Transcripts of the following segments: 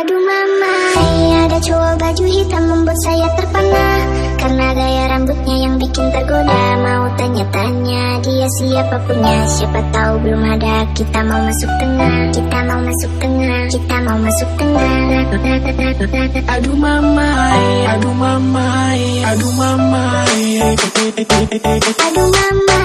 Aduh mama, ada cowok baju hitam membuat saya terpana. Karena gaya rambutnya yang bikin tergoda. Mau tanya-tanya dia siapa punya. Siapa tahu belum ada. Kita mau masuk tengah. Kita mau masuk tengah. Kita mau masuk tengah. Aduh mama, aduh mama, aduh mama. Aduh mama,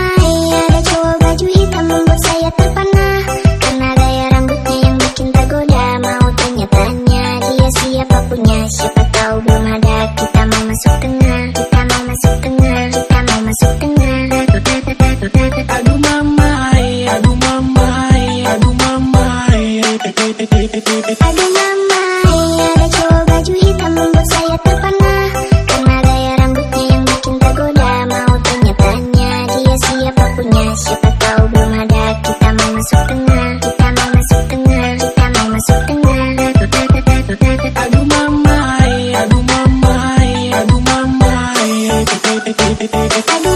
masuk tengah Kita mau Aduh mama, aduh mama, aduh mama Aduh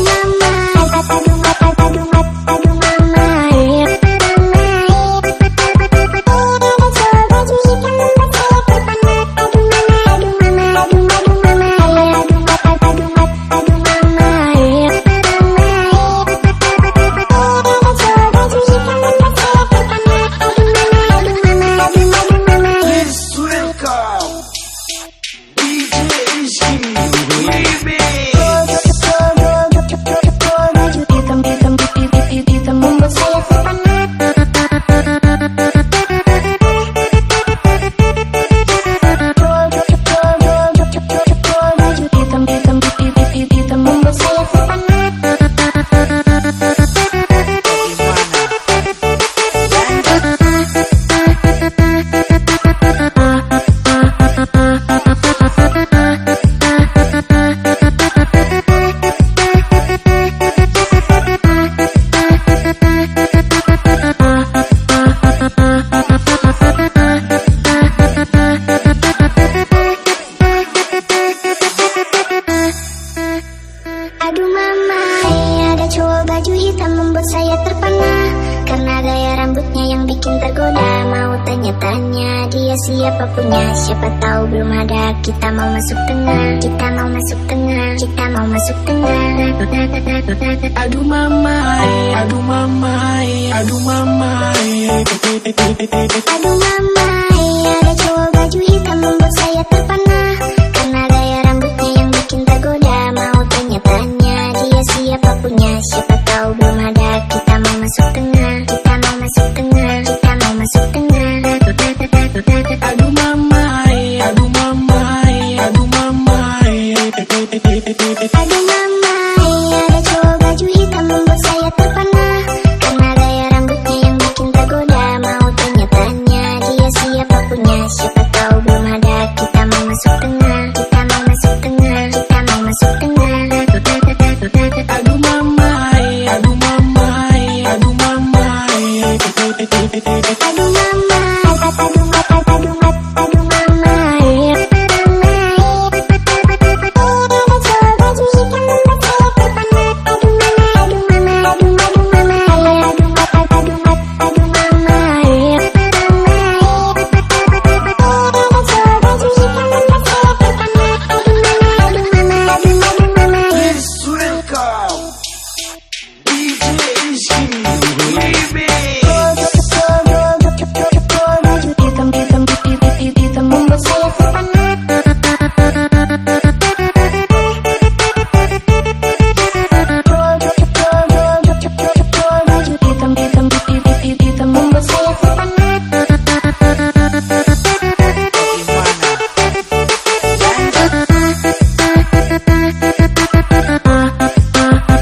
membuat saya terpana. Karena gaya rambutnya yang bikin tergoda. Mau tanya-tanya dia siapa punya. Siapa tahu belum ada. Kita mau masuk tengah. Kita mau masuk tengah. Kita mau masuk tengah. Aduh mama, aduh mama, aduh mama Aduh mama, Aduh mama, ada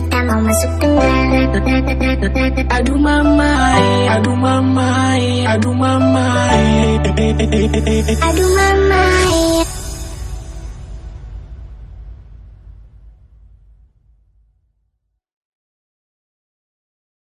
Kita mau masuk tengah Aduh mama, aduh mama, aduh mama Aduh mama